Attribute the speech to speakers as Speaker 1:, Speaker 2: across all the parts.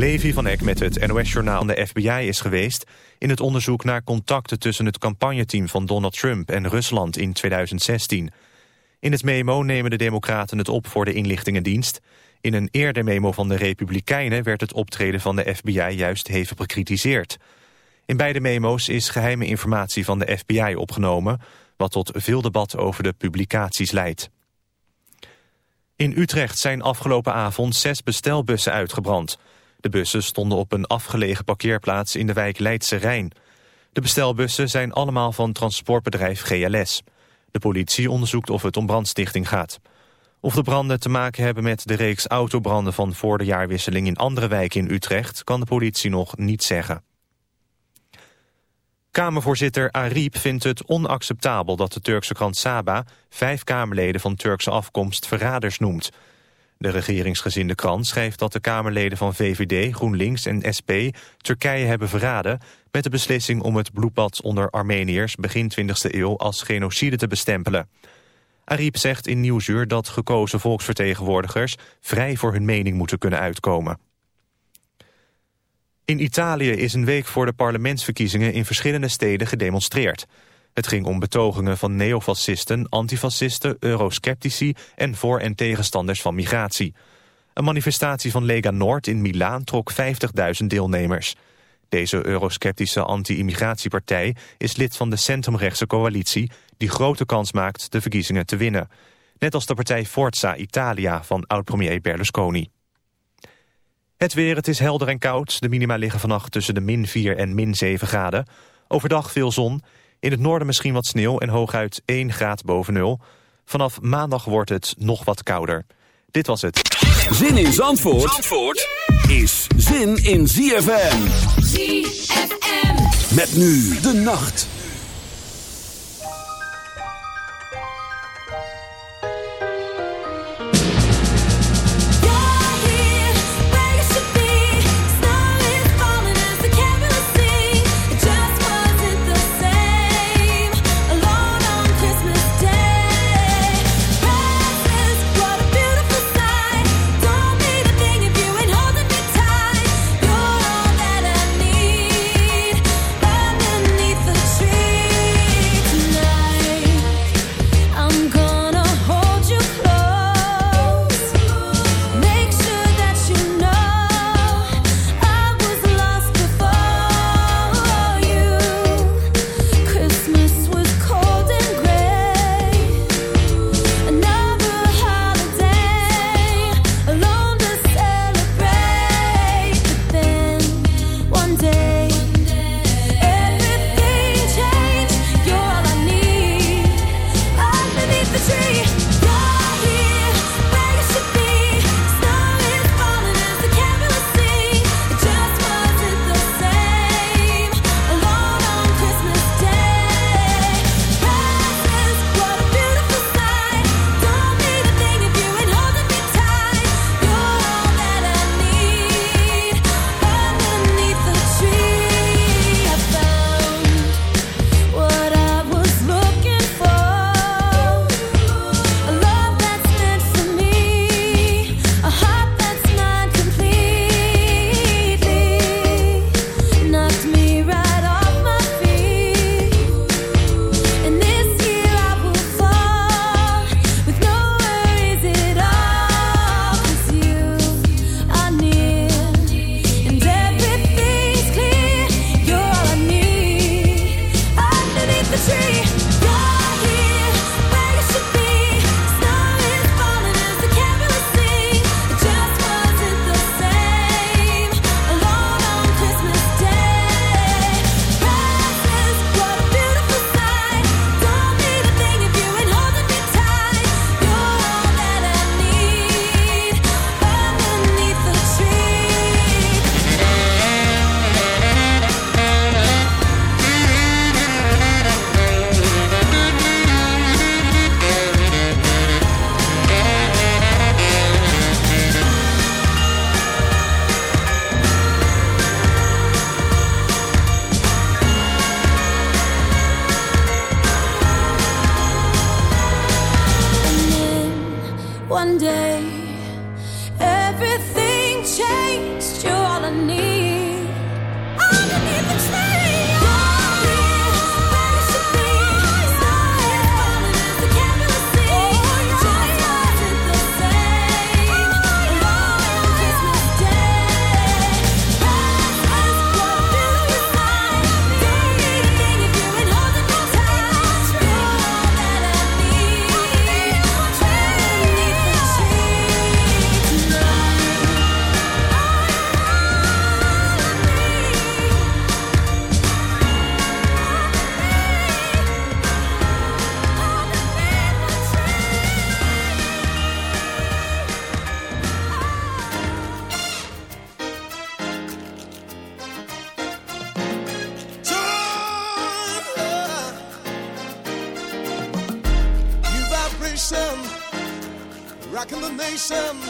Speaker 1: Levi van Eck met het NOS-journaal van de FBI is geweest... in het onderzoek naar contacten tussen het campagneteam van Donald Trump en Rusland in 2016. In het memo nemen de democraten het op voor de inlichtingendienst. In een eerder memo van de republikeinen werd het optreden van de FBI juist hevig bekritiseerd. In beide memo's is geheime informatie van de FBI opgenomen... wat tot veel debat over de publicaties leidt. In Utrecht zijn afgelopen avond zes bestelbussen uitgebrand. De bussen stonden op een afgelegen parkeerplaats in de wijk Leidse Rijn. De bestelbussen zijn allemaal van transportbedrijf GLS. De politie onderzoekt of het om brandstichting gaat. Of de branden te maken hebben met de reeks autobranden van voor de jaarwisseling in andere wijken in Utrecht... kan de politie nog niet zeggen. Kamervoorzitter Ariep vindt het onacceptabel dat de Turkse krant Saba... vijf Kamerleden van Turkse afkomst verraders noemt. De regeringsgezinde krant schrijft dat de Kamerleden van VVD, GroenLinks en SP... Turkije hebben verraden met de beslissing om het bloedbad onder Armeniërs... begin 20e eeuw als genocide te bestempelen. Ariep zegt in Nieuwsuur dat gekozen volksvertegenwoordigers... vrij voor hun mening moeten kunnen uitkomen. In Italië is een week voor de parlementsverkiezingen in verschillende steden gedemonstreerd. Het ging om betogingen van neofascisten, antifascisten, eurosceptici en voor- en tegenstanders van migratie. Een manifestatie van Lega Noord in Milaan trok 50.000 deelnemers. Deze eurosceptische anti-immigratiepartij is lid van de centrumrechtse coalitie... die grote kans maakt de verkiezingen te winnen. Net als de partij Forza Italia van oud-premier Berlusconi. Het weer, het is helder en koud. De minima liggen vannacht tussen de min 4 en min 7 graden. Overdag veel zon. In het noorden misschien wat sneeuw en hooguit 1 graad boven nul. Vanaf maandag wordt het nog wat kouder. Dit was het.
Speaker 2: Zin in Zandvoort, Zandvoort is zin in ZFM. ZFM. Met nu de nacht.
Speaker 3: some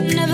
Speaker 4: Never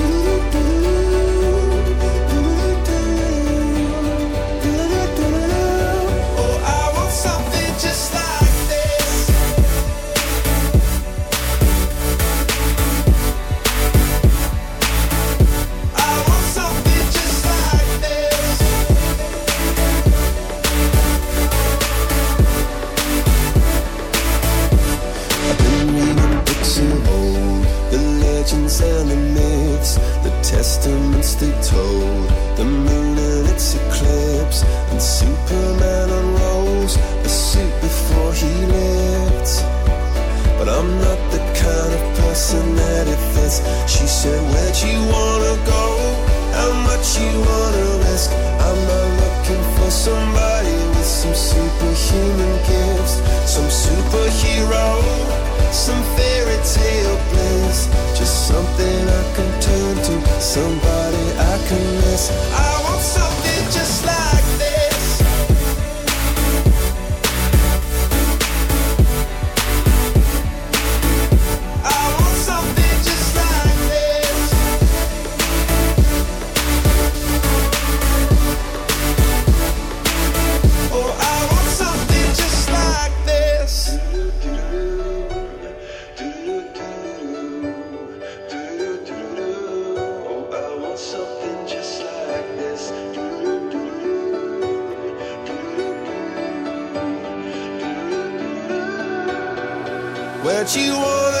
Speaker 5: Where'd you wanna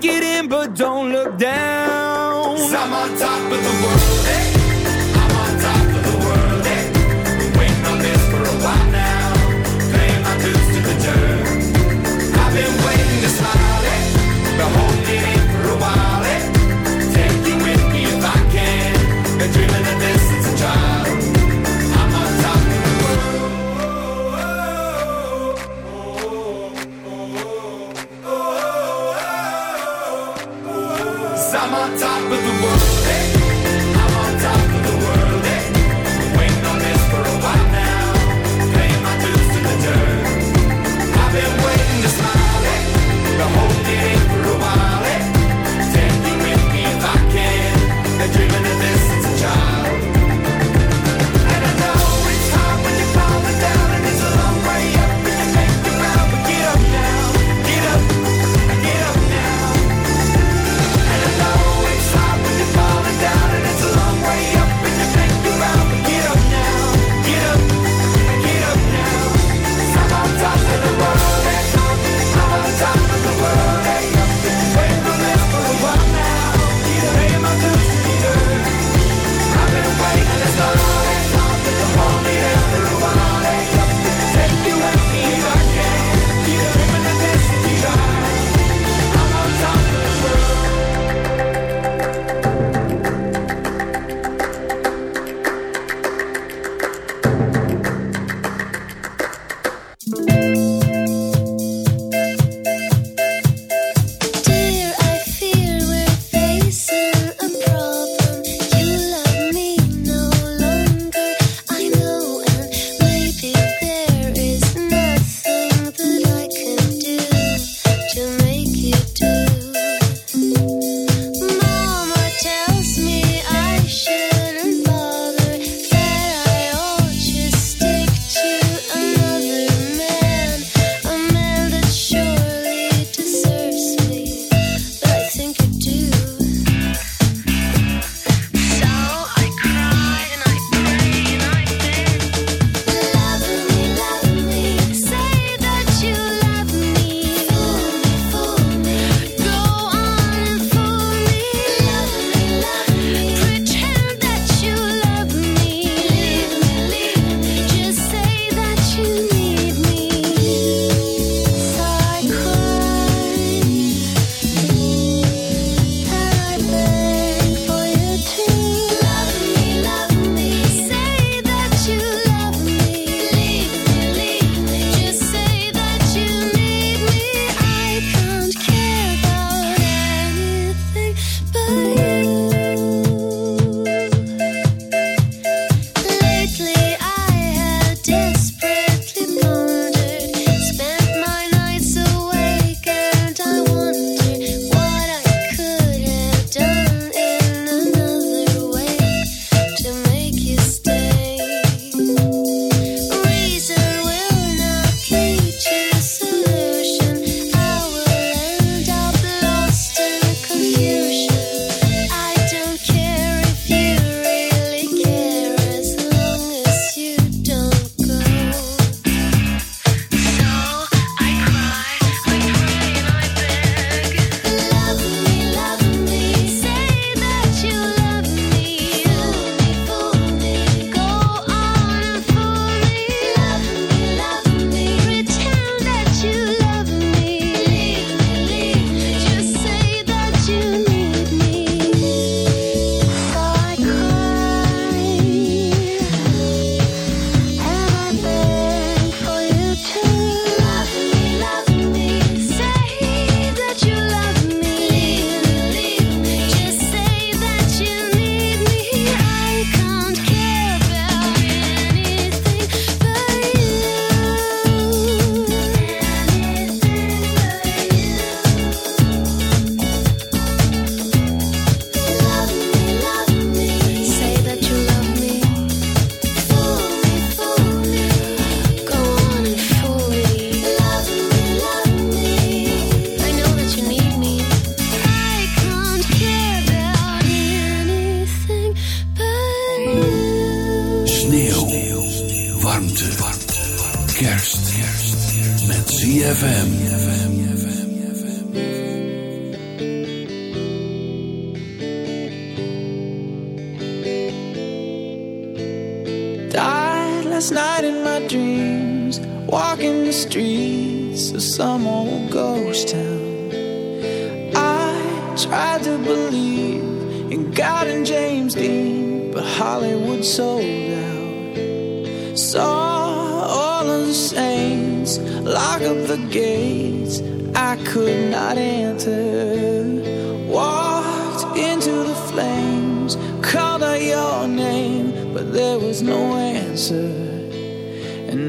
Speaker 6: get in,
Speaker 7: but don't.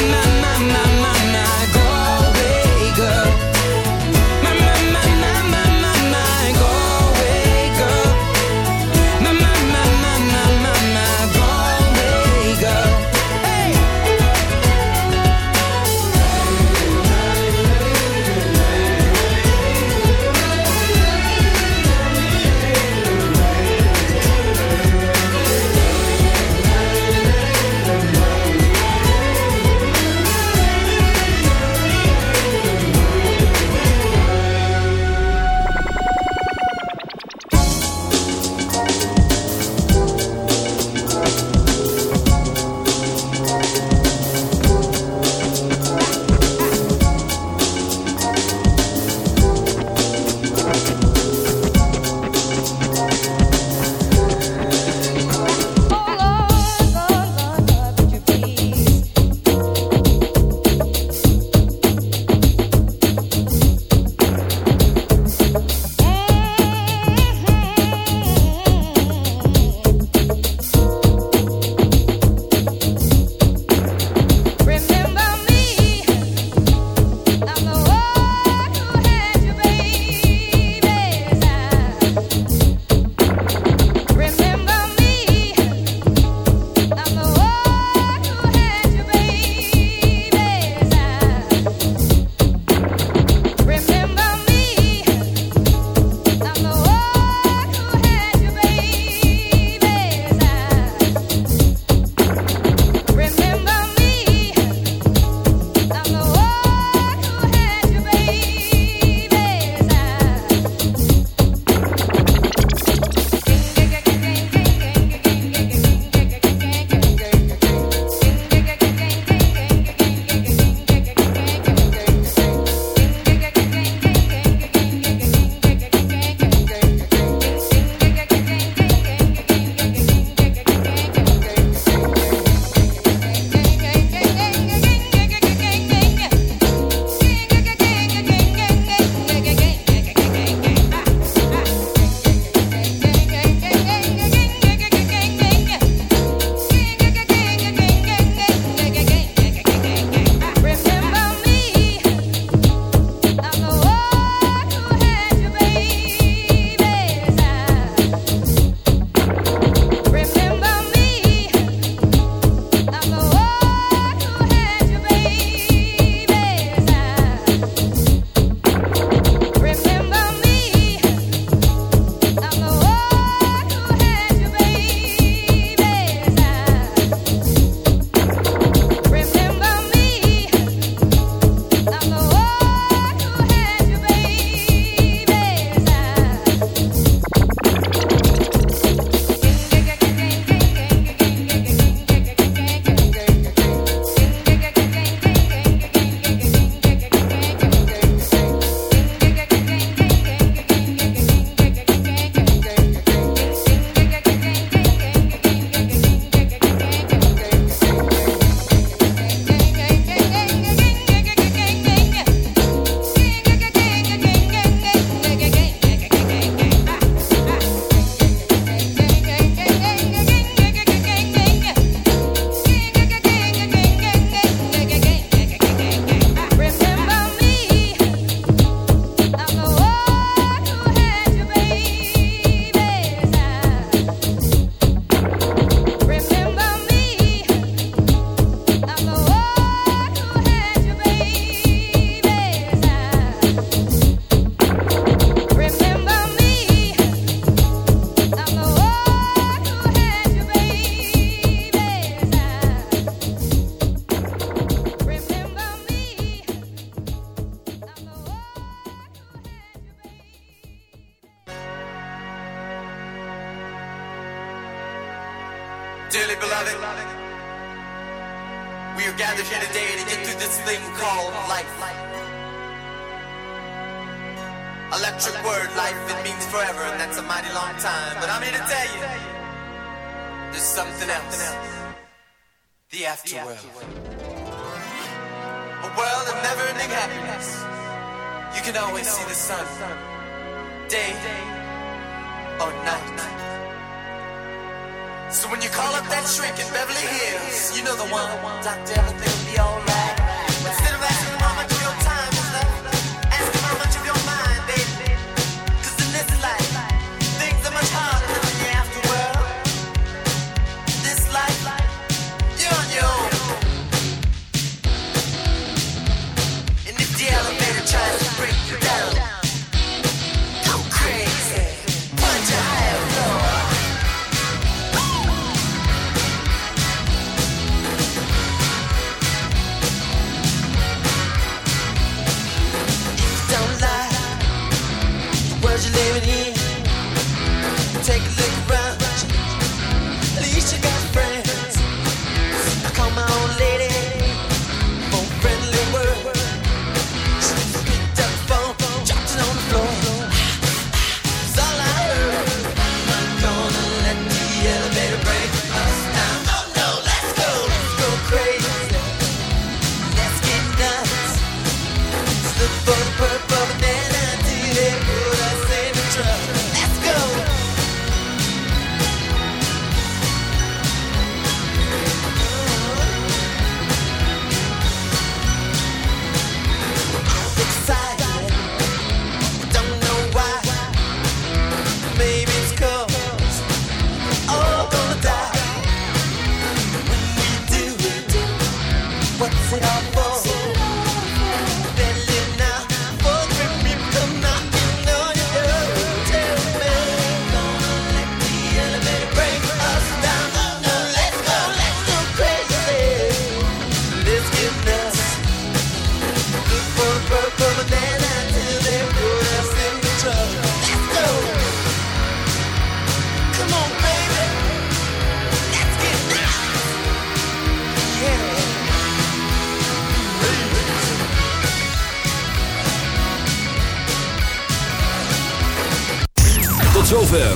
Speaker 8: My, my, my, my,